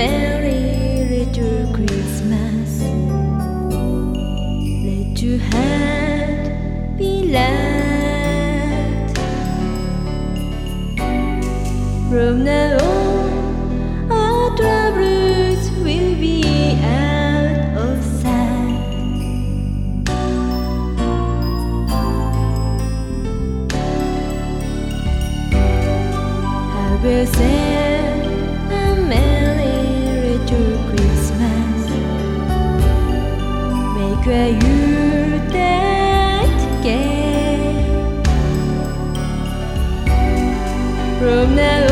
Merry little Christmas. Let you have. From now on, our troubles will be out of sight. Have send a merry to Christmas. Make a you gay. From now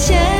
前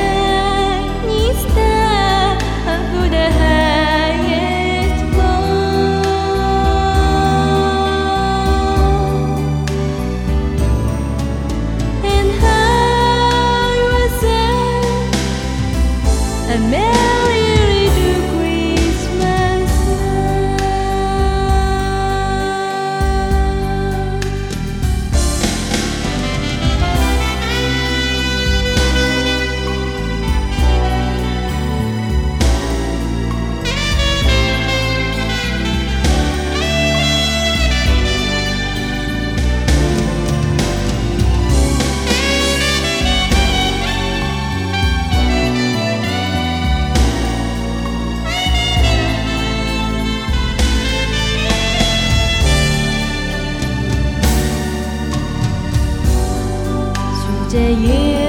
一。